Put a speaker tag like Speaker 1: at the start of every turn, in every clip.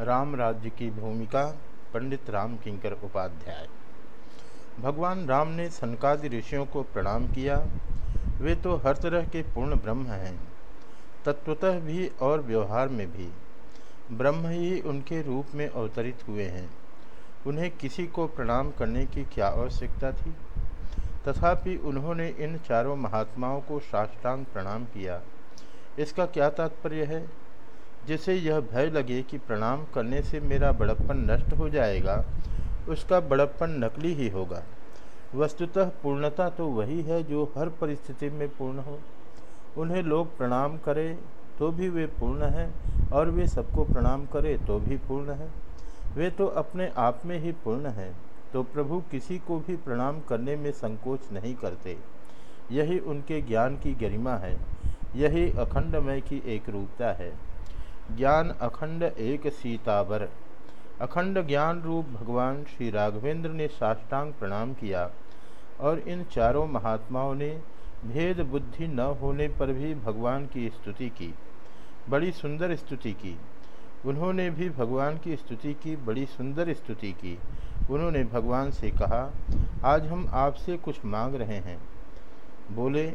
Speaker 1: राम राज्य की भूमिका, पंडित राम किंकर उपाध्याय। भगवान राम ने सनकादि ऋषियों को प्रणाम किया। वे तो हर तरह के पूर्ण ब्रह्म हैं, तत्वतः भी और व्यवहार में भी। ब्रह्म ही उनके रूप में अवतरित हुए हैं। उन्हें किसी को प्रणाम करने की क्या आवश्यकता थी? तथापि उन्होंने इन चारों महात्माओं को साष्टांग प्रणाम किया। इसका क्या तात्पर्य है? जिसे यह भय लगे कि प्रणाम करने से मेरा बड़प्पन नष्ट हो जाएगा, उसका बड़प्पन नकली ही होगा। वस्तुतः पूर्णता तो वही है जो हर परिस्थिति में पूर्ण हो। उन्हें लोग प्रणाम करें तो भी वे पूर्ण हैं, और वे सबको प्रणाम करें तो भी पूर्ण हैं। वे तो अपने आप में ही पूर्ण हैं तो प्रभु किसी को भी प्रणाम करने में संकोच नहीं करते। यही उनके ज्ञान की गरिमा है, यही अखंडमय की एक रूपता है। ज्ञान अखंड एक सीतावर। अखंड ज्ञान रूप भगवान श्री राघवेंद्र ने साष्टांग प्रणाम किया और इन चारों महात्माओं ने भेद बुद्धि न होने पर भी भगवान की स्तुति की, बड़ी सुंदर स्तुति की। उन्होंने भी भगवान की स्तुति की, बड़ी सुंदर स्तुति की। उन्होंने भगवान से कहा, आज हम आपसे कुछ मांग रहे हैं। बोले,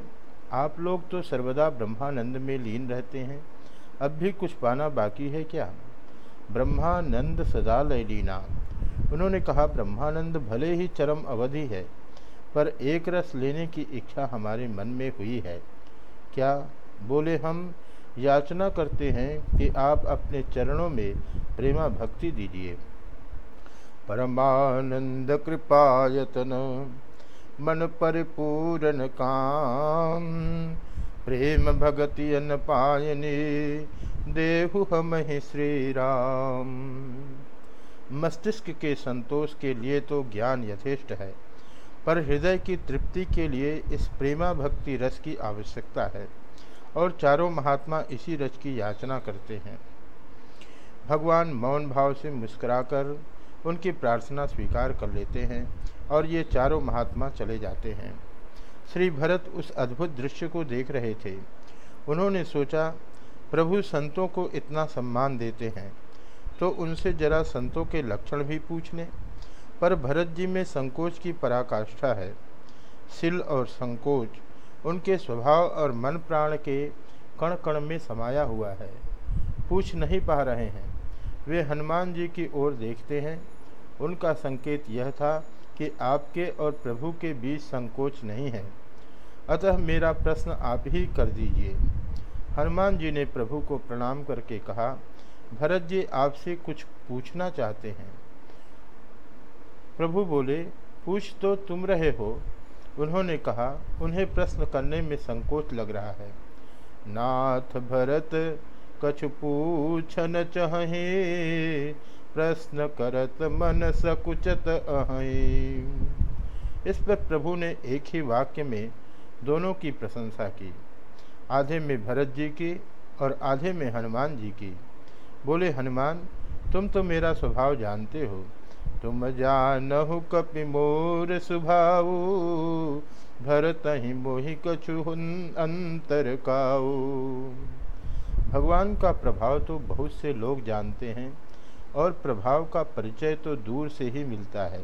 Speaker 1: आप लोग तो सर्वदा ब्रह्मानंद में लीन रहते हैं अब भी कुछ पाना बाकी है क्या? ब्रह्मानंद सदा लयलीना उन्होंने कहा, ब्रह्मानंद भले ही चरम अवधि है, पर एक रस लेने की इच्छा हमारे मन में हुई है। क्या बोले हम, याचना करते हैं कि आप अपने चरणों में प्रेमा भक्ति दीजिए। परमानंद कृपायतन, मन परिपूर्ण काम। प्रेम भगति अन पायनी देहु हम ही श्री राम मस्तिष्क के संतोष के लिए तो ज्ञान यथेष्ट है, पर हृदय की तृप्ति के लिए इस प्रेमा भक्ति रस की आवश्यकता है, और चारों महात्मा इसी रस की याचना करते हैं। भगवान मौन भाव से मुस्कुराकर उनकी प्रार्थना स्वीकार कर लेते हैं, और ये चारों महात्मा चले जाते हैं। श्री भरत उस अद्भुत दृश्य को देख रहे थे। उन्होंने सोचा, प्रभु, संतों को इतना सम्मान देते हैं तो उनसे जरा संतों के लक्षण भी पूछ लें। पर भरत जी में संकोच की पराकाष्ठा है। सिल और संकोच उनके स्वभाव और मन प्राण के कण कण में समाया हुआ है। पूछ नहीं पा रहे हैं। वे हनुमान जी की ओर देखते हैं। उनका संकेत यह था कि आपके और प्रभु के बीच संकोच नहीं है। अतः मेरा प्रश्न आप ही कर दीजिए। हनुमान जी ने प्रभु को प्रणाम करके कहा, भरत जी आपसे कुछ पूछना चाहते हैं। प्रभु बोले, पूछ तो तुम रहे हो। उन्होंने कहा, उन्हें प्रश्न करने में संकोच लग रहा है। नाथ भरत, कछु पूछन चहे, प्रश्न करत मन सकुचत अहि। इस पर प्रभु ने एक ही वाक्य में दोनों की प्रशंसा की। आधे में भरत जी की और आधे में हनुमान जी की। बोले, हनुमान, तुम तो मेरा स्वभाव जानते हो। तुम जानहु कपि मोर स्वभाव भरत ही मोहि कछु अंतर काऊ। भगवान का प्रभाव तो बहुत से लोग जानते हैं और प्रभाव का परिचय तो दूर से ही मिलता है।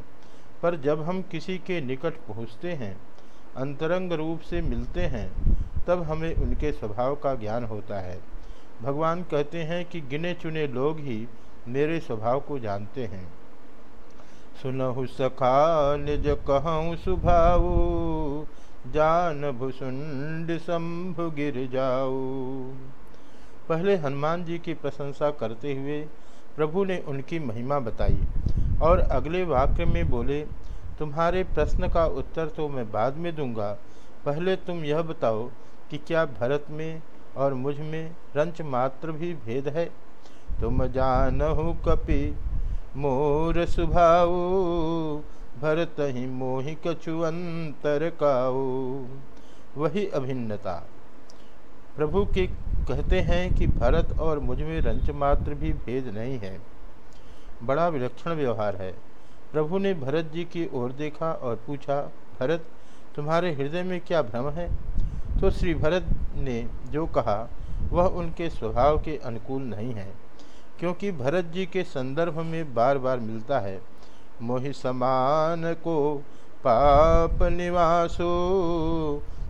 Speaker 1: पर जब हम किसी के निकट पहुँचते हैं अंतरंग रूप से मिलते हैं, तब हमें उनके स्वभाव का ज्ञान होता है। भगवान कहते हैं कि गिने चुने लोग ही मेरे स्वभाव को जानते हैं। सुनहु सखा, निज कहूँ सुभाव, जान भुसुंड शंभु गिर जाऊ। पहले हनुमान जी की प्रशंसा करते हुए प्रभु ने उनकी महिमा बताई और अगले वाक्य में बोले तुम्हारे प्रश्न का उत्तर तो मैं बाद में दूँगा। पहले तुम यह बताओ कि क्या भरत में और मुझमें रंच मात्र भी भेद है? तुम जानहु कपि मोर सुभाऊ, भरत ही मोहि कछु अंतर काऊ। वही अभिन्नता। प्रभु के कहते हैं कि भरत और मुझमें रंच मात्र भी भेद नहीं है। बड़ा विलक्षण व्यवहार है। प्रभु ने भरत जी की ओर देखा और पूछा, भरत, तुम्हारे हृदय में क्या भ्रम है? तो श्री भरत ने जो कहा, वह उनके स्वभाव के अनुकूल नहीं है, क्योंकि भरत जी के संदर्भ में बार बार मिलता है, मोहि समान को पाप निवासो,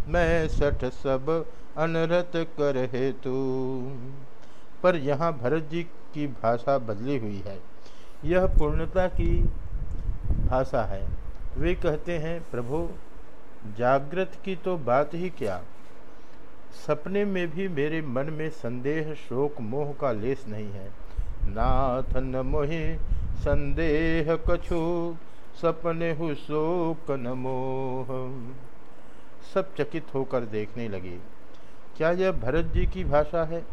Speaker 1: मैं सठ सब अनरत कर हेतु पर यहाँ भरत जी की भाषा बदली हुई है। यह पूर्णता की भाषा है। वे कहते हैं, प्रभु, जागृत की तो बात ही क्या? सपने में भी मेरे मन में संदेह, शोक, मोह का लेस नहीं है। नाथ न मोहि संदेह कछु, सपने हु शोक न मोह। सब चकित होकर देखने लगे। क्या यह भरत जी की भाषा है?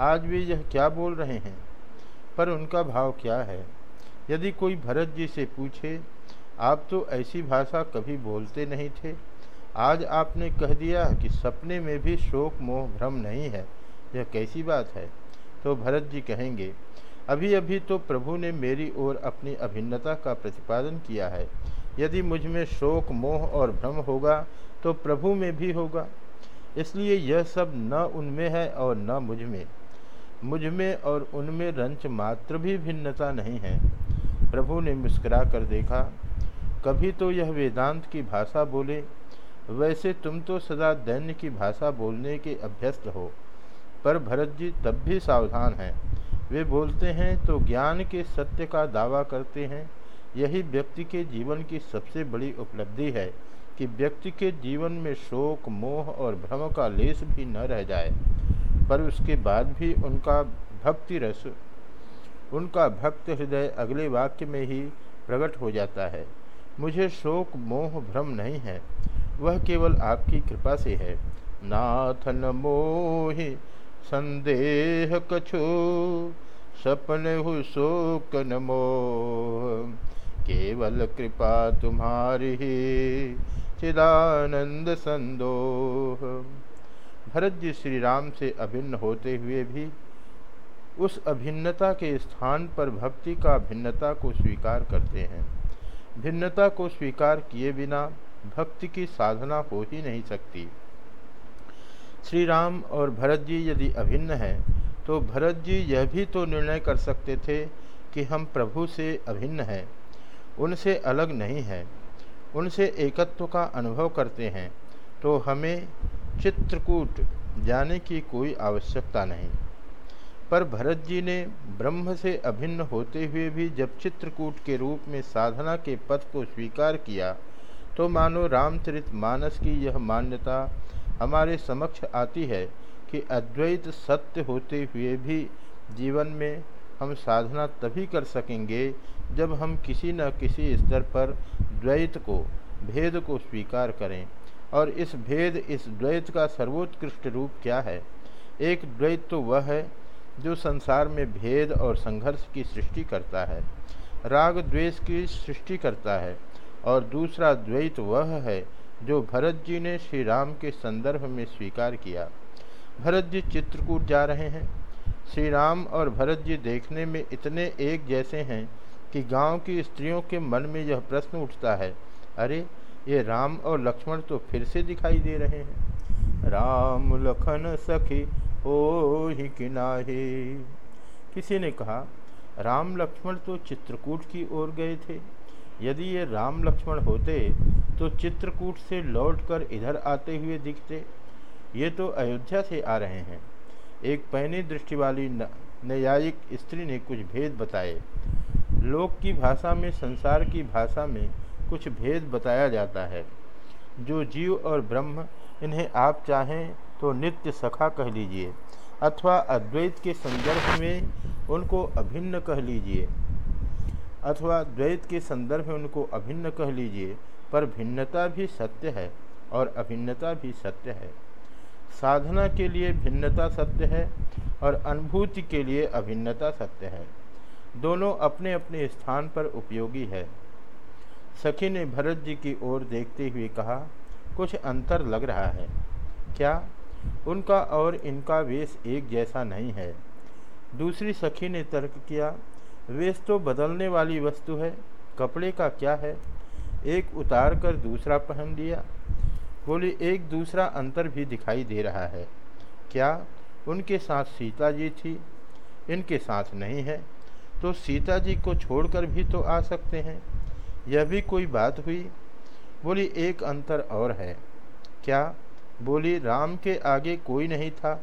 Speaker 1: आज वे यह क्या बोल रहे हैं? पर उनका भाव क्या है? यदि कोई भरत जी से पूछे, आप तो ऐसी भाषा कभी बोलते नहीं थे? आज आपने कह दिया कि सपने में भी शोक, मोह, भ्रम नहीं है। यह कैसी बात है? तो भरत जी कहेंगे अभी अभी तो प्रभु ने मेरी ओर अपनी अभिन्नता का प्रतिपादन किया है। यदि मुझमें शोक, मोह और भ्रम होगा तो प्रभु में भी होगा। इसलिए यह सब न उनमें है और न मुझमें। मुझमें और उनमें रंच मात्र भी भिन्नता नहीं है। प्रभु ने मुस्कुरा कर देखा, कभी तो यह वेदांत की भाषा बोले, वैसे तुम तो सदा दैन्य की भाषा बोलने के अभ्यस्त हो, पर भरत जी तब भी सावधान हैं। वे बोलते हैं तो ज्ञान के सत्य का दावा करते हैं। यही व्यक्ति के जीवन की सबसे बड़ी उपलब्धि है कि व्यक्ति के जीवन में शोक, मोह और भ्रम का लेस भी न रह जाए, पर उसके बाद भी उनका भक्ति रस उनका भक्त हृदय अगले वाक्य में ही प्रकट हो जाता है। मुझे शोक मोह भ्रम नहीं है। वह केवल आपकी कृपा से है। नाथ न मोहि संदेह कछु, सपन हु शोक न मोह। केवल कृपा तुम्हारी ही, चिदानंद संदोह। भरत जी श्री राम से अभिन्न होते हुए भी उस अभिन्नता के स्थान पर भक्ति का भिन्नता को स्वीकार करते हैं। भिन्नता को स्वीकार किए बिना भक्ति की साधना हो ही नहीं सकती। श्री राम और भरत जी यदि अभिन्न हैं तो भरत जी यह भी तो निर्णय कर सकते थे कि हम प्रभु से अभिन्न हैं। उनसे अलग नहीं हैं। उनसे एकत्व का अनुभव करते हैं तो हमें चित्रकूट जाने की कोई आवश्यकता नहीं। पर भरत जी ने ब्रह्म से अभिन्न होते हुए भी जब चित्रकूट के रूप में साधना के पथ को स्वीकार किया तो मानो रामचरित मानस की यह मान्यता हमारे समक्ष आती है कि अद्वैत सत्य होते हुए भी जीवन में हम साधना तभी कर सकेंगे जब हम किसी न किसी स्तर पर द्वैत को, भेद को स्वीकार करें। और इस भेद, इस द्वैत का सर्वोत्कृष्ट रूप क्या है? एक द्वैत तो वह है जो संसार में भेद और संघर्ष की सृष्टि करता है, राग द्वेष की सृष्टि करता है, और दूसरा द्वैत वह है जो भरत जी ने श्री राम के संदर्भ में स्वीकार किया। भरत जी चित्रकूट जा रहे हैं। श्री राम और भरत जी देखने में इतने एक जैसे हैं कि गाँव की स्त्रियों के मन में यह प्रश्न उठता है, अरे, ये राम और लक्ष्मण तो फिर से दिखाई दे रहे हैं। राम लखन सखी हो ही किनाहे किसी ने कहा, राम लक्ष्मण तो चित्रकूट की ओर गए थे। यदि ये राम लक्ष्मण होते तो चित्रकूट से लौटकर इधर आते हुए दिखते। ये तो अयोध्या से आ रहे हैं। एक पैनी दृष्टि वाली न्यायिक स्त्री ने कुछ भेद बताए। लोक की भाषा में, संसार की भाषा में कुछ भेद बताया जाता है। जो जीव और ब्रह्म, इन्हें आप चाहें तो नित्य सखा कह लीजिए, अथवा अद्वैत के संदर्भ में उनको अभिन्न कह लीजिए, अथवा द्वैत के संदर्भ में उनको अभिन्न कह लीजिए, पर भिन्नता भी सत्य है और अभिन्नता भी सत्य है। साधना के लिए भिन्नता सत्य है और अनुभूति के लिए अभिन्नता सत्य है। दोनों अपने अपने स्थान पर उपयोगी है। सखी ने भरत जी की ओर देखते हुए कहा, कुछ अंतर लग रहा है। क्या उनका और इनका वेश एक जैसा नहीं है। दूसरी सखी ने तर्क किया, वेश तो बदलने वाली वस्तु है, कपड़े का क्या है? एक उतार कर दूसरा पहन लिया। बोली, एक दूसरा अंतर भी दिखाई दे रहा है। क्या? उनके साथ सीता जी थी, इनके साथ नहीं है तो सीता जी को छोड़कर भी तो आ सकते हैं। यह भी कोई बात हुई? बोली, एक अंतर और है। क्या? बोली, राम के आगे कोई नहीं था।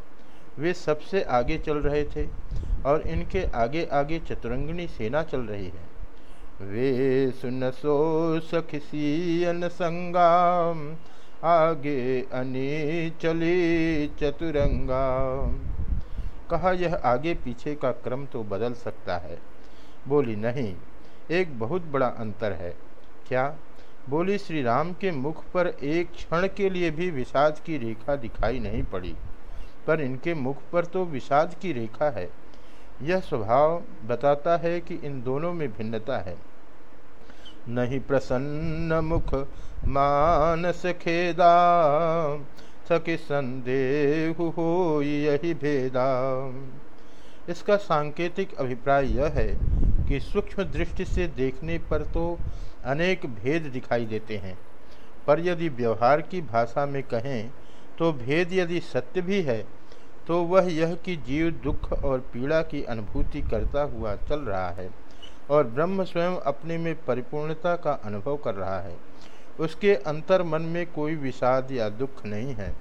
Speaker 1: वे सबसे आगे चल रहे थे और इनके आगे आगे चतुरंगनी सेना चल रही है। वे सुन सो सखिसियन संगाम, आगे अनी चली चतुरंगा कहा, यह आगे पीछे का क्रम तो बदल सकता है। बोली, नहीं, एक बहुत बड़ा अंतर है। क्या बोली, श्री राम के मुख पर एक क्षण के लिए भी विषाद की रेखा दिखाई नहीं पड़ी, पर इनके मुख पर तो विषाद की रेखा है। यह स्वभाव बताता है कि इन दोनों में भिन्नता है। नहीं प्रसन्न मुख, मानस खेदा, सके संदेह हो यही भेदा। इसका सांकेतिक अभिप्राय यह है कि सूक्ष्म दृष्टि से देखने पर तो अनेक भेद दिखाई देते हैं। पर यदि व्यवहार की भाषा में कहें तो भेद यदि सत्य भी है तो वह यह कि जीव दुख और पीड़ा की अनुभूति करता हुआ चल रहा है और ब्रह्म स्वयं अपने में परिपूर्णता का अनुभव कर रहा है। उसके अंतर मन में कोई विषाद या दुख नहीं है,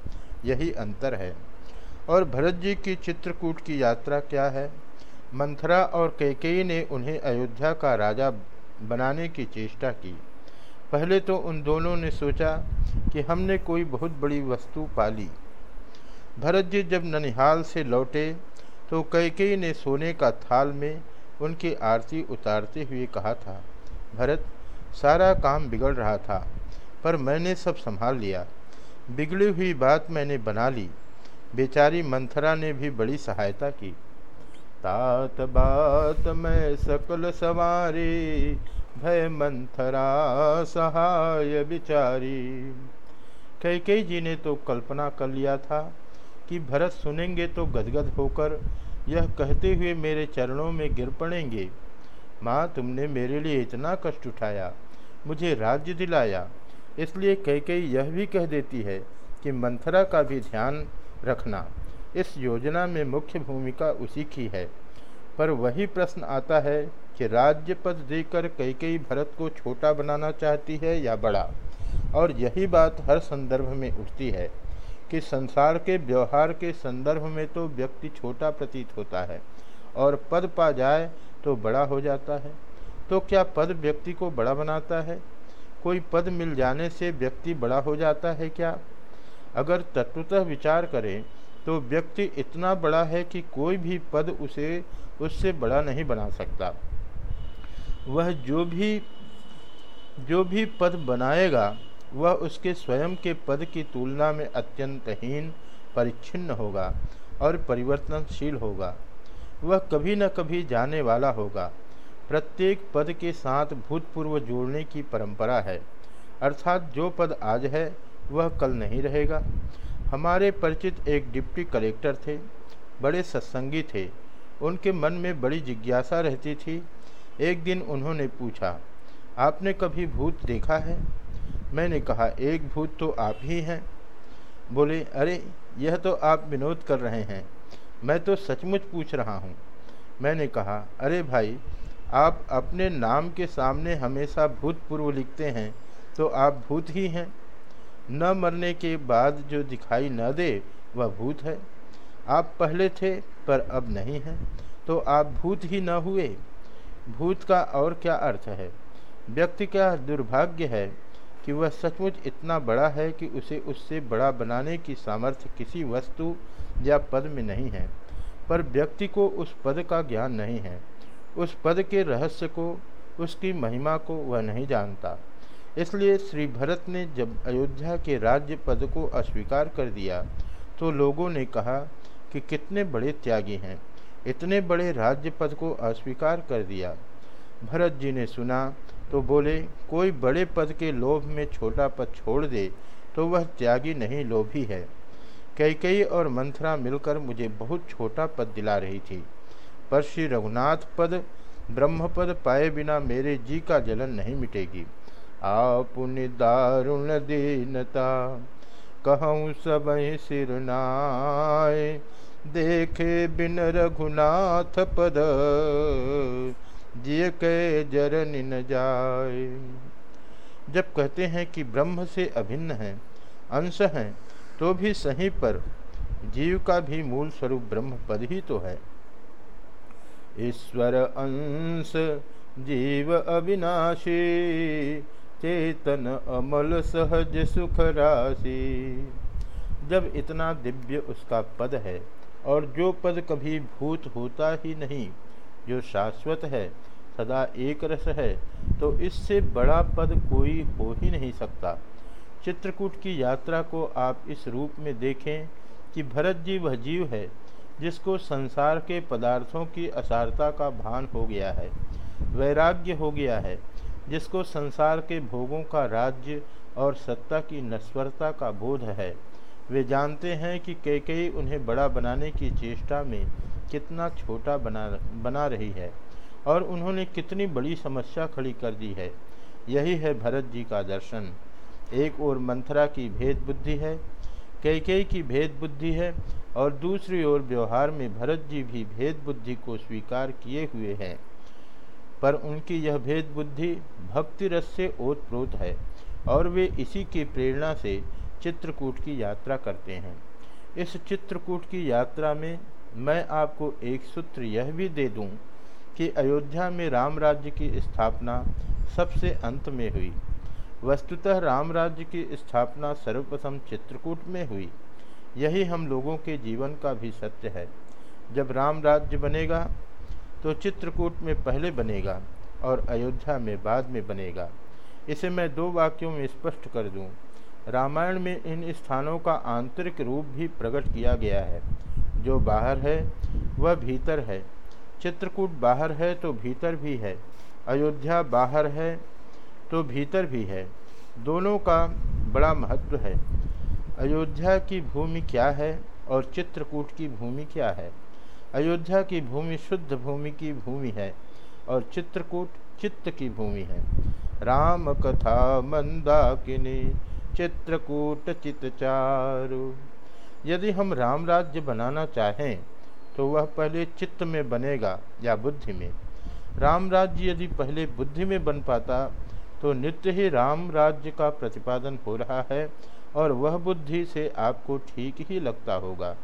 Speaker 1: यही अंतर है। और भरत जी की चित्रकूट की यात्रा क्या है? मंथरा और कैकेयी ने उन्हें अयोध्या का राजा बनाने की चेष्टा की। पहले तो उन दोनों ने सोचा कि हमने कोई बहुत बड़ी वस्तु पाली। भरत जी जब ननिहाल से लौटे तो कैकेयी ने सोने का थाल में उनकी आरती उतारते हुए कहा था, भरत, सारा काम बिगड़ रहा था, पर मैंने सब संभाल लिया। बिगड़ी हुई बात मैंने बना ली। बेचारी मंथरा ने भी बड़ी सहायता की। तात बात मैं सकल सवारी, भय मंथरा सहाय बिचारी। कई जी ने तो कल्पना कर लिया था कि भरत सुनेंगे तो गदगद होकर यह कहते हुए मेरे चरणों में गिर पड़ेंगे। माँ, तुमने मेरे लिए इतना कष्ट उठाया, मुझे राज्य दिलाया। इसलिए कई कई यह भी कह देती है कि मंथरा का भी ध्यान रखना। इस योजना में मुख्य भूमिका उसी की है। पर वही प्रश्न आता है कि राज्य पद देकर कई कई भरत को छोटा बनाना चाहती है या बड़ा? और यही बात हर संदर्भ में उठती है कि संसार के व्यवहार के संदर्भ में तो व्यक्ति छोटा प्रतीत होता है और पद पा जाए तो बड़ा हो जाता है। तो क्या पद व्यक्ति को बड़ा बनाता है? कोई पद मिल जाने से व्यक्ति बड़ा हो जाता है क्या? अगर तत्वतः विचार करें तो व्यक्ति इतना बड़ा है कि कोई भी पद उसे, उससे बड़ा नहीं बना सकता। वह जो भी जो भी पद बनाएगा, वह उसके स्वयं के पद की तुलना में अत्यंत हीन परिच्छिन्न होगा और परिवर्तनशील होगा। वह कभी न कभी जाने वाला होगा। प्रत्येक पद के साथ भूतपूर्व जोड़ने की परंपरा है। अर्थात जो पद आज है, वह कल नहीं रहेगा। हमारे परिचित एक डिप्टी कलेक्टर थे, बड़े सत्संगी थे। उनके मन में बड़ी जिज्ञासा रहती थी। एक दिन उन्होंने पूछा, आपने कभी भूत देखा है? मैंने कहा, एक भूत तो आप ही हैं। बोले, अरे, यह तो आप विनोद कर रहे हैं। मैं तो सचमुच पूछ रहा हूँ। मैंने कहा, अरे भाई, आप अपने नाम के सामने हमेशा भूतपूर्व लिखते हैं तो आप भूत ही हैं। न मरने के बाद जो दिखाई न दे, वह भूत है। आप पहले थे, पर अब नहीं हैं। तो आप भूत ही न हुए। भूत का और क्या अर्थ है? व्यक्ति का दुर्भाग्य है कि वह सचमुच इतना बड़ा है कि उसे उससे बड़ा बनाने की सामर्थ्य किसी वस्तु या पद में नहीं है। पर व्यक्ति को उस पद का ज्ञान नहीं है। उस पद के रहस्य को, उसकी महिमा को वह नहीं जानता। इसलिए श्री भरत ने जब अयोध्या के राज्य पद को अस्वीकार कर दिया तो लोगों ने कहा कि कितने बड़े त्यागी हैं। इतने बड़े राज्य पद को अस्वीकार कर दिया। भरत जी ने सुना तो बोले, कोई बड़े पद के लोभ में छोटा पद छोड़ दे तो वह त्यागी नहीं, लोभी है। कई कई और मंथरा मिलकर मुझे बहुत छोटा पद दिला रही थी। पर श्री रघुनाथ पद, ब्रह्मपद पाए बिना मेरे जी का जलन नहीं मिटेगी। आपुनि दारुण दीनता कहूँ सब सिरनाय, देखे बिन रघुनाथ पद, जिय के जरन न जाए जब कहते हैं कि ब्रह्म से अभिन्न है, अंश हैं तो भी सही पर जीव का भी मूल स्वरूप ब्रह्म पद ही तो है। ईश्वर अंश, जीव अविनाशी चेतन अमल सहज सुख राशि। जब इतना दिव्य उसका पद है, और जो पद कभी भूत होता ही नहीं, जो शाश्वत है, सदा एक रस है तो इससे बड़ा पद कोई हो ही नहीं सकता। चित्रकूट की यात्रा को आप इस रूप में देखें कि भरत जी वह जीव है, जिसको संसार के पदार्थों की असारता का भान हो गया है, वैराग्य हो गया है जिसको संसार के भोगों का राज्य और सत्ता की नस्वरता का बोध है। वे जानते हैं कि कई उन्हें बड़ा बनाने की चेष्टा में कितना छोटा बना बना रही है और उन्होंने कितनी बड़ी समस्या खड़ी कर दी है। यही है भरत जी का दर्शन। एक और मंथरा की भेद बुद्धि है कई की भेद बुद्धि है और दूसरी ओर व्यवहार में भरत जी भी भेद बुद्धि को स्वीकार किए हुए हैं। पर उनकी यह भेद बुद्धि भक्ति रस से ओतप्रोत है और वे इसी की प्रेरणा से चित्रकूट की यात्रा करते हैं। इस चित्रकूट की यात्रा में मैं आपको एक सूत्र यह भी दे दूँ कि अयोध्या में राम राज्य की स्थापना सबसे अंत में हुई। वस्तुतः राम राज्य की स्थापना सर्वप्रथम चित्रकूट में हुई। यही हम लोगों के जीवन का भी सत्य है। जब राम राज्य बनेगा तो चित्रकूट में पहले बनेगा और अयोध्या में बाद में बनेगा। इसे मैं दो वाक्यों में स्पष्ट कर दूँ। रामायण में इन स्थानों का आंतरिक रूप भी प्रकट किया गया है। जो बाहर है, वह भीतर है। चित्रकूट बाहर है तो भीतर भी है। अयोध्या बाहर है तो भीतर भी है। दोनों का बड़ा महत्व है। अयोध्या की भूमि क्या है और चित्रकूट की भूमि क्या है? अयोध्या की भूमि शुद्ध भूमि की भूमि है और चित्रकूट चित्त की भूमि है। राम कथा मंदाकिनी, चित्रकूट चितचारु यदि हम राम राज्य बनाना चाहें तो वह पहले चित्त में बनेगा या बुद्धि में। राम राज्य यदि पहले बुद्धि में बन पाता तो नित्य ही राम राज्य का प्रतिपादन हो रहा है और वह बुद्धि से आपको ठीक ही लगता होगा।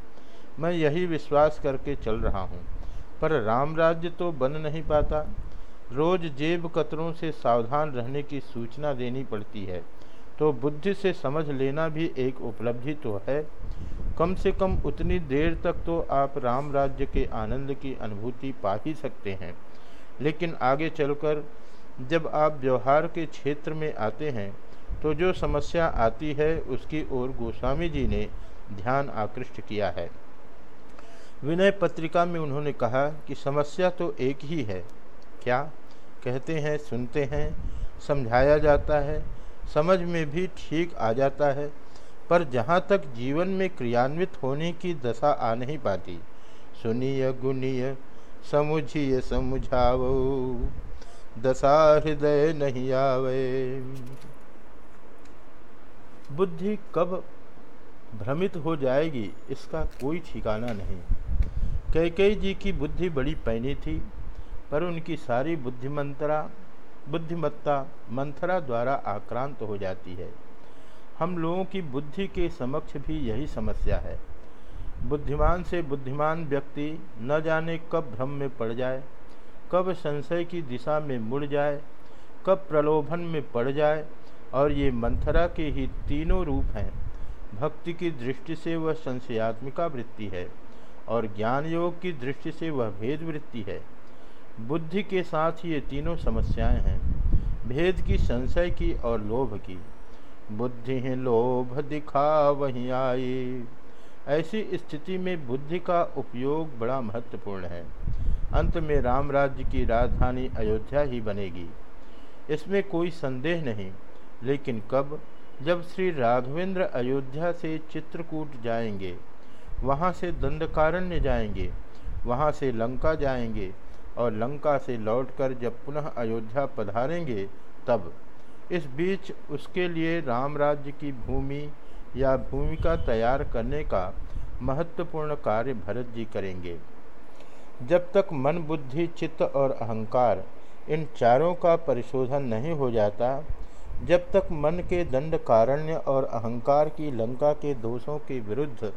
Speaker 1: मैं यही विश्वास करके चल रहा हूँ। पर राम राज्य तो बन नहीं पाता। रोज जेब कतरों से सावधान रहने की सूचना देनी पड़ती है। तो बुद्धि से समझ लेना भी एक उपलब्धि तो है। कम से कम उतनी देर तक तो आप राम राज्य के आनंद की अनुभूति पा ही सकते हैं। लेकिन आगे चलकर जब आप व्यवहार के क्षेत्र में आते हैं तो जो समस्या आती है, उसकी ओर गोस्वामी जी ने ध्यान आकृष्ट किया है। विनय पत्रिका में उन्होंने कहा कि समस्या तो एक ही है। क्या? कहते हैं, सुनते हैं, समझाया जाता है, समझ में भी ठीक आ जाता है, पर जहाँ तक जीवन में क्रियान्वित होने की दशा आ नहीं पाती। सुनिय गुनिय समुझिय समुझाव दशा हृदय नहीं आवे। बुद्धि कब भ्रमित हो जाएगी, इसका कोई ठिकाना नहीं। कैकई जी की बुद्धि बड़ी पैनी थी, पर उनकी सारी बुद्धिमंतरा, बुद्धिमत्ता मंथरा द्वारा आक्रांत हो जाती है। हम लोगों की बुद्धि के समक्ष भी यही समस्या है। बुद्धिमान से बुद्धिमान व्यक्ति न जाने कब भ्रम में पड़ जाए, कब संशय की दिशा में मुड़ जाए, कब प्रलोभन में पड़ जाए, और ये मंथरा के ही तीनों रूप हैं। भक्ति की दृष्टि से वह संशयात्मिका वृत्ति है। और ज्ञान योग की दृष्टि से वह भेद वृत्ति है। बुद्धि के साथ ये तीनों समस्याएँ हैं, भेद की संशय की और लोभ की। बुद्धि ही लोभ दिखा वहीं आए ऐसी स्थिति में बुद्धि का उपयोग बड़ा महत्वपूर्ण है। अंत में राम राज्य की राजधानी अयोध्या ही बनेगी। इसमें कोई संदेह नहीं, लेकिन कब? जब श्री राघवेंद्र अयोध्या से चित्रकूट जाएँगे वहाँ से दंडकारण्य जाएँगे, वहाँ से लंका जाएँगे और लंका से लौटकर जब पुनः अयोध्या पधारेंगे, तब इस बीच उसके लिए राम राज्य की भूमि या भूमिका तैयार करने का महत्वपूर्ण कार्य भरत जी करेंगे। जब तक मन, बुद्धि, चित्त और अहंकार इन चारों का परिशोधन नहीं हो जाता, जब तक मन के दंड कारण्य और अहंकार की लंका के दोषों के विरुद्ध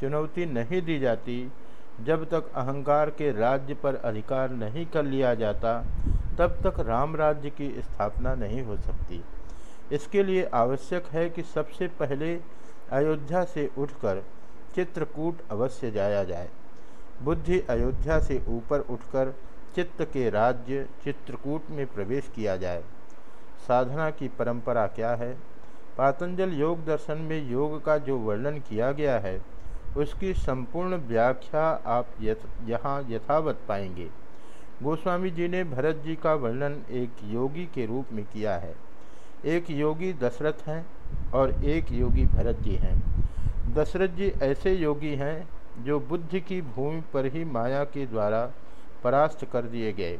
Speaker 1: चुनौती नहीं दी जाती। जब तक अहंकार के राज्य पर अधिकार नहीं कर लिया जाता, तब तक राम राज्य की स्थापना नहीं हो सकती। इसके लिए आवश्यक है कि सबसे पहले अयोध्या से उठकर चित्रकूट अवश्य जाया जाए। बुद्धि अयोध्या से ऊपर उठकर चित्त के राज्य चित्रकूट में प्रवेश किया जाए। साधना की परंपरा क्या है? पातंजल योग दर्शन में योग का जो वर्णन किया गया है उसकी संपूर्ण व्याख्या आप यहाँ यथावत पाएँगे। गोस्वामी जी ने भरत जी का वर्णन एक योगी के रूप में किया है। एक योगी दशरथ हैं और एक योगी भरत जी हैं। दशरथ जी ऐसे योगी हैं जो बुद्धि की भूमि पर ही माया के द्वारा परास्त कर दिए गए।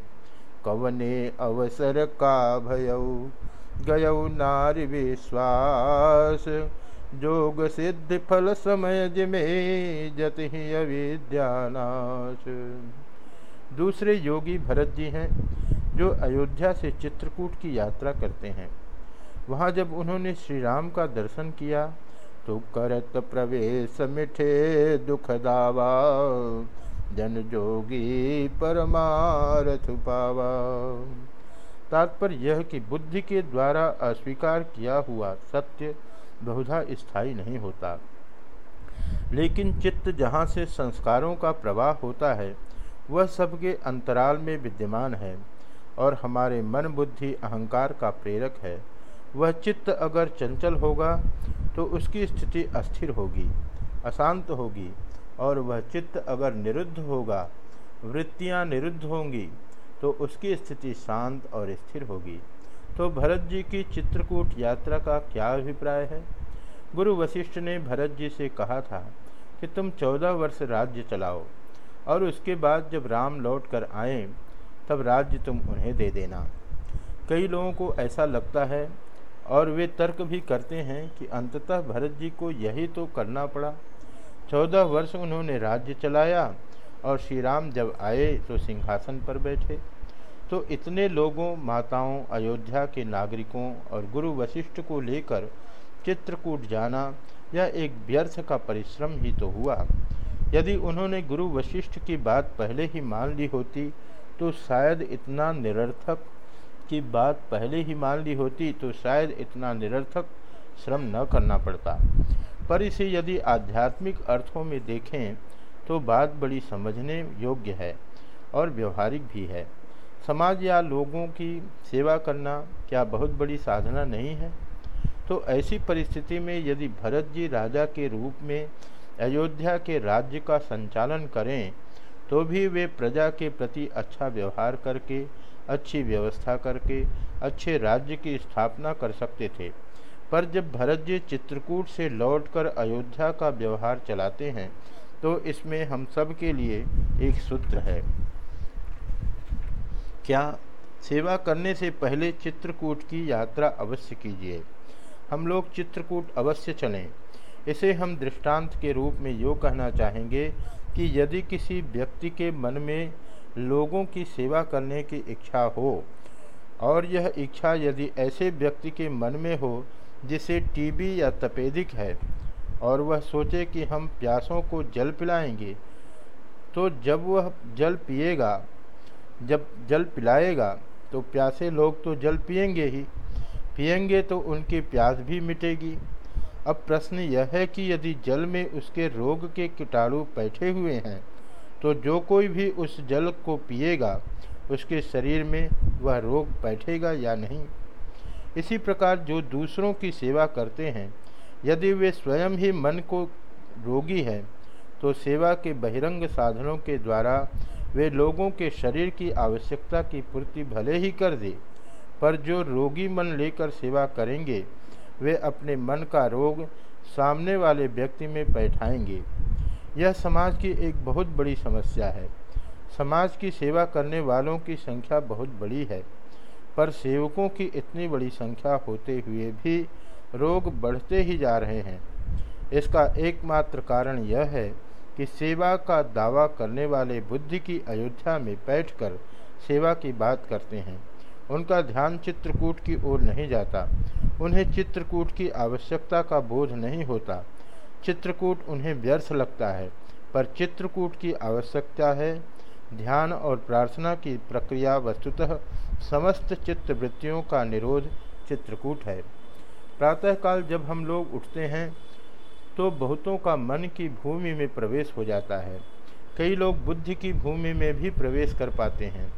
Speaker 1: कवने अवसर का भयऊ गयऊ नारी विश्वास। जोग सिद्ध फल समय जिमे जत ही अविद्यानाश। दूसरे योगी भरत जी हैं, जो अयोध्या से चित्रकूट की यात्रा करते हैं। वहाँ जब उन्होंने श्री राम का दर्शन किया तो करत प्रवेश मिठे दुख दावा, जन जोगी परमारथ पावा। तात्पर्य यह कि बुद्धि के द्वारा अस्वीकार किया हुआ सत्य बहुधा स्थायी नहीं होता। लेकिन चित्त जहाँ से संस्कारों का प्रवाह होता है, वह सबके अंतराल में विद्यमान है और हमारे मन बुद्धि अहंकार का प्रेरक है। वह चित्त अगर चंचल होगा तो उसकी स्थिति अस्थिर होगी, अशांत होगी और वह चित्त अगर निरुद्ध होगा, वृत्तियाँ निरुद्ध होंगी तो उसकी स्थिति शांत और स्थिर होगी। तो भरत जी की चित्रकूट यात्रा का क्या अभिप्राय है? गुरु वशिष्ठ ने भरत जी से कहा था कि तुम चौदह वर्ष राज्य चलाओ और उसके बाद जब राम लौट कर आए, तब राज्य तुम उन्हें दे देना। कई लोगों को ऐसा लगता है और वे तर्क भी करते हैं कि अंततः भरत जी को यही तो करना पड़ा। चौदह वर्ष उन्होंने राज्य चलाया और श्री राम जब आए तो सिंहासन पर बैठे। तो इतने लोगों, माताओं, अयोध्या के नागरिकों और गुरु वशिष्ठ को लेकर चित्रकूट जाना यह एक व्यर्थ का परिश्रम ही तो हुआ। यदि उन्होंने गुरु वशिष्ठ की बात पहले ही मान ली होती तो शायद इतना निरर्थक की बात पहले ही मान ली होती तो शायद इतना निरर्थक श्रम न करना पड़ता। पर इसे यदि आध्यात्मिक अर्थों में देखें तो बात बड़ी समझने योग्य है और व्यवहारिक भी है। समाज या लोगों की सेवा करना क्या बहुत बड़ी साधना नहीं है? तो ऐसी परिस्थिति में यदि भरत जी राजा के रूप में अयोध्या के राज्य का संचालन करें तो भी वे प्रजा के प्रति अच्छा व्यवहार करके, अच्छी व्यवस्था करके, अच्छे राज्य की स्थापना कर सकते थे। पर जब भरत जी चित्रकूट से लौटकर अयोध्या का व्यवहार चलाते हैं तो इसमें हम सब के लिए एक सूत्र है। क्या सेवा करने से पहले चित्रकूट की यात्रा अवश्य कीजिए। हम लोग चित्रकूट अवश्य चलें। इसे हम दृष्टांत के रूप में यो कहना चाहेंगे कि यदि किसी व्यक्ति के मन में लोगों की सेवा करने की इच्छा हो, और यह इच्छा यदि ऐसे व्यक्ति के मन में हो जिसे टीबी या तपेदिक है, और वह सोचे कि हम प्यासों को जल पिलाएँगे तो जब वह जल पिएगा जब जल पिलाएगा तो प्यासे लोग तो जल पिएँगे ही। पिएँगे तो उनकी प्यास भी मिटेगी। अब प्रश्न यह है कि यदि जल में उसके रोग के कीटाणु बैठे हुए हैं तो जो कोई भी उस जल को पिएगा, उसके शरीर में वह रोग बैठेगा या नहीं? इसी प्रकार जो दूसरों की सेवा करते हैं, यदि वे स्वयं ही मन को रोगी हैं तो सेवा के बहिरंग साधनों के द्वारा वे लोगों के शरीर की आवश्यकता की पूर्ति भले ही कर दे, पर जो रोगी मन लेकर सेवा करेंगे, वे अपने मन का रोग सामने वाले व्यक्ति में बैठाएँगे। यह समाज की एक बहुत बड़ी समस्या है। समाज की सेवा करने वालों की संख्या बहुत बड़ी है, पर सेवकों की इतनी बड़ी संख्या होते हुए भी रोग बढ़ते ही जा रहे हैं। इसका एकमात्र कारण यह है कि सेवा का दावा करने वाले बुद्धि की अयोध्या में बैठकर सेवा की बात करते हैं। उनका ध्यान चित्रकूट की ओर नहीं जाता। उन्हें चित्रकूट की आवश्यकता का बोध नहीं होता। चित्रकूट उन्हें व्यर्थ लगता है, पर चित्रकूट की आवश्यकता है। ध्यान और प्रार्थना की प्रक्रिया वस्तुतः समस्त चित्तवृत्तियों का निरोध चित्रकूट है। प्रातःकाल जब हम लोग उठते हैं तो बहुतों का मन की भूमि में प्रवेश हो जाता है। कई लोग बुद्धि की भूमि में भी प्रवेश कर पाते हैं।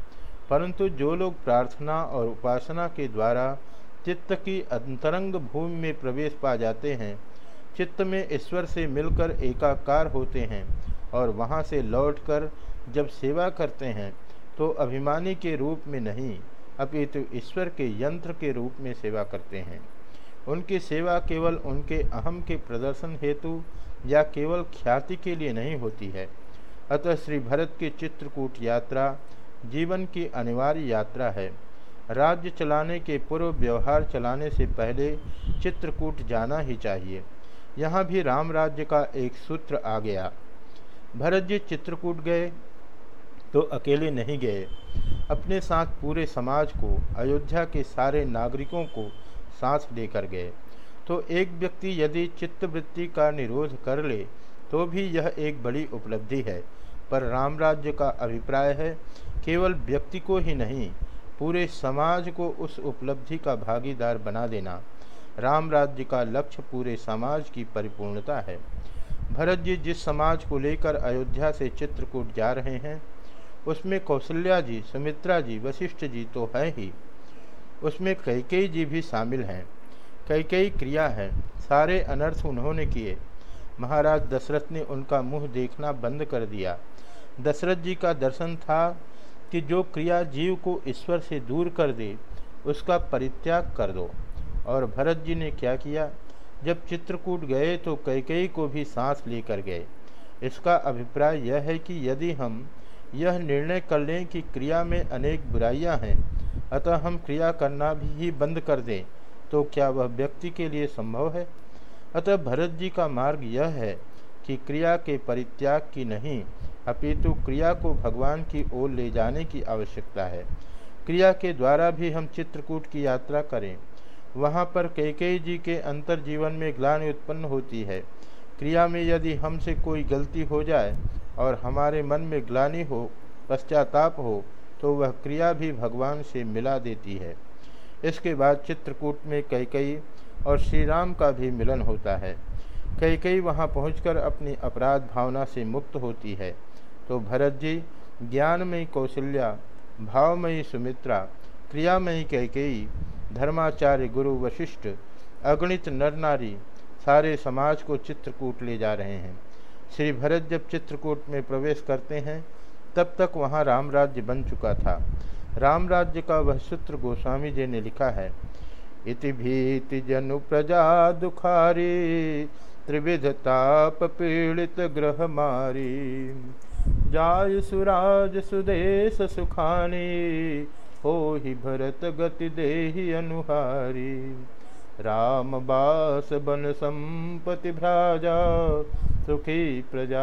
Speaker 1: परंतु जो लोग प्रार्थना और उपासना के द्वारा चित्त की अंतरंग भूमि में प्रवेश पा जाते हैं, चित्त में ईश्वर से मिलकर एकाकार होते हैं और वहाँ से लौटकर जब सेवा करते हैं तो अभिमानी के रूप में नहीं, अपितु ईश्वर के यंत्र के रूप में सेवा करते हैं। उनकी सेवा केवल उनके अहम के प्रदर्शन हेतु या केवल ख्याति के लिए नहीं होती है। अतः श्री भरत की चित्रकूट यात्रा जीवन की अनिवार्य यात्रा है। राज्य चलाने के पूर्व व्यवहार चलाने से पहले चित्रकूट जाना ही चाहिए। यहाँ भी राम राज्य का एक सूत्र आ गया। भरत जी चित्रकूट गए तो अकेले नहीं गए। अपने साथ पूरे समाज को, अयोध्या के सारे नागरिकों को सांस लेकर गए। तो एक व्यक्ति यदि चित्तवृत्ति का निरोध कर ले तो भी यह एक बड़ी उपलब्धि है। पर राम राज्य का अभिप्राय है, केवल व्यक्ति को ही नहीं, पूरे समाज को उस उपलब्धि का भागीदार बना देना। राम राज्य का लक्ष्य पूरे समाज की परिपूर्णता है। भरत जी जिस समाज को लेकर अयोध्या से चित्रकूट जा रहे हैं, उसमें कौशल्या जी, सुमित्रा जी, वशिष्ठ जी तो हैं ही। उसमें कई जी भी शामिल हैं। कई क्रिया है। सारे अनर्थ उन्होंने किए। महाराज दशरथ ने उनका मुँह देखना बंद कर दिया। दशरथ जी का दर्शन था कि जो क्रिया जीव को ईश्वर से दूर कर दे, उसका परित्याग कर दो। और भरत जी ने क्या किया? जब चित्रकूट गए तो कई को भी सांस लेकर गए। इसका अभिप्राय यह है कि यदि हम यह निर्णय कर लें कि क्रिया में अनेक बुराइयाँ हैं अतः हम क्रिया करना भी ही बंद कर दें तो क्या वह व्यक्ति के लिए संभव है? अतः भरत जी का मार्ग यह है कि क्रिया के परित्याग की नहीं, अपितु क्रिया को भगवान की ओर ले जाने की आवश्यकता है। क्रिया के द्वारा भी हम चित्रकूट की यात्रा करें। वहाँ पर कैकेयी जी के अंतर जीवन में ग्लानि उत्पन्न होती है। क्रिया में यदि हमसे कोई गलती हो जाए और हमारे मन में ग्लानि हो, पश्चाताप हो तो वह क्रिया भी भगवान से मिला देती है। इसके बाद चित्रकूट में कैकई और श्री राम का भी मिलन होता है। कैकई वहाँ पहुंचकर अपनी अपराध भावना से मुक्त होती है। तो भरत जी, ज्ञानमयी कौशल्या, भावमयी सुमित्रा, क्रियामयी कैकेयी, धर्माचार्य गुरु वशिष्ठ, अगणित नर नारी सारे समाज को चित्रकूट ले जा रहे हैं। श्री भरत जब चित्रकूट में प्रवेश करते हैं तब तक वहाँ राम राज्य बन चुका था। राम राज्य का वह सूत्र गोस्वामी जी ने लिखा है, इति भीति जनु प्रजा दुखारी, त्रिविध ताप पीड़ित ग्रह मारी। जाय सुराज सुदेश सुखानी, हो ही भरत गति देहि अनुहारी। राम बास बन संपति भ्राजा, सुखी प्रजा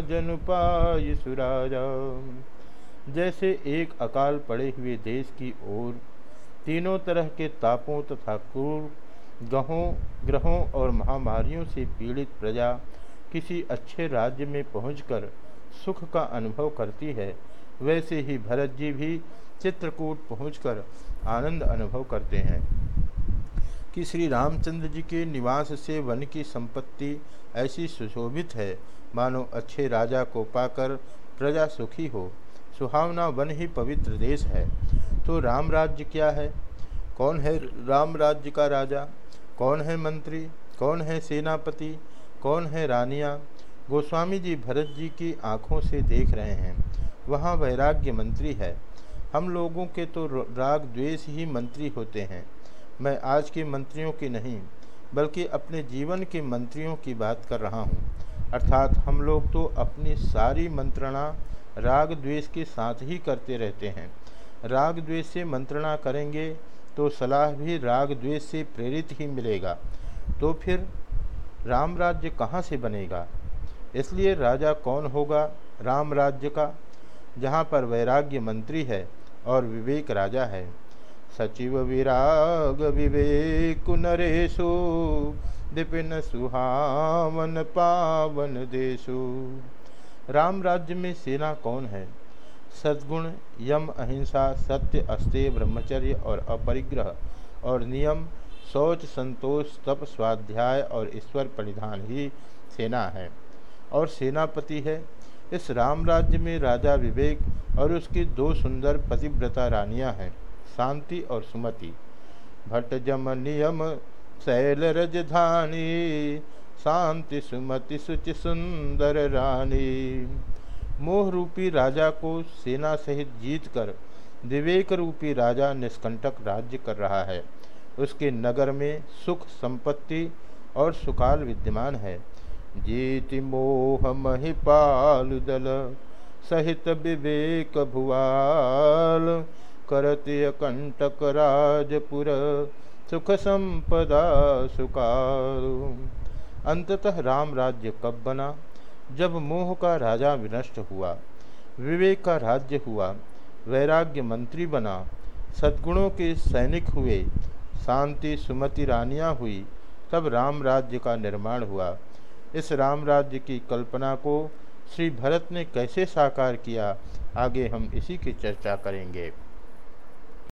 Speaker 1: जन पाई सुराजा। जैसे एक अकाल पड़े हुए देश की ओर, तीनों तरह के तापों तथा क्रूर गहों, ग्रहों और महामारियों से पीड़ित प्रजा किसी अच्छे राज्य में पहुंचकर सुख का अनुभव करती है, वैसे ही भरत जी भी चित्रकूट पहुंचकर आनंद अनुभव करते हैं। कि श्री रामचंद्र जी के निवास से वन की संपत्ति ऐसी सुशोभित है, मानो अच्छे राजा को पाकर प्रजा सुखी हो, सुहावना वन ही पवित्र देश है। तो राम राज्य क्या है? कौन है राम राज्य का राजा? कौन है मंत्री? कौन है सेनापति? कौन है रानियाँ? गोस्वामी जी भरत जी की आँखों से देख रहे हैं। वहाँ वैराग्य मंत्री है। हम लोगों के तो राग द्वेष ही मंत्री होते हैं। मैं आज के मंत्रियों की नहीं, बल्कि अपने जीवन के मंत्रियों की बात कर रहा हूँ। अर्थात हम लोग तो अपनी सारी मंत्रणा राग द्वेष के साथ ही करते रहते हैं। राग द्वेष से मंत्रणा करेंगे तो सलाह भी राग द्वेष से प्रेरित ही मिलेगा। तो फिर राम राज्य कहाँ से बनेगा? इसलिए राजा कौन होगा? राम राज्य का, जहाँ पर वैराग्य मंत्री है और विवेक राजा है। सचिव विराग विवेक नरेशु दिपिन सुहावन पावन देशु। राम राज्य में सेना कौन है? सद्गुण, यम, अहिंसा, सत्य अस्त्य ब्रह्मचर्य और अपरिग्रह और नियम, शौच, संतोष, तप, स्वाध्याय और ईश्वर परिधान ही सेना है और सेनापति है। इस राम राज्य में राजा विवेक और उसकी दो सुंदर पतिव्रता रानियाँ हैं। शांति और सुमति। भट्ट जम नियम, शैल रजधानी, शांति सुमति सुचि सुंदर रानी। मोह रूपी राजा को सेना सहित जीत कर विवेक रूपी राजा निष्कंटक राज्य कर रहा है। उसके नगर में सुख संपत्ति और सुकाल विद्यमान है। जीति मोह महिपाल दल सहित विवेक भुआल। करतीय कंटक राजपुर सुख संपदा सुकाल अंततः राम राज्य कब बना? जब मोह का राजा विनष्ट हुआ, विवेक का राज्य हुआ, वैराग्य मंत्री बना, सद्गुणों के सैनिक हुए, शांति सुमति रानियाँ हुई, तब राम राज्य का निर्माण हुआ। इस राम राज्य की कल्पना को श्री भरत ने कैसे साकार किया, आगे हम इसी की चर्चा करेंगे।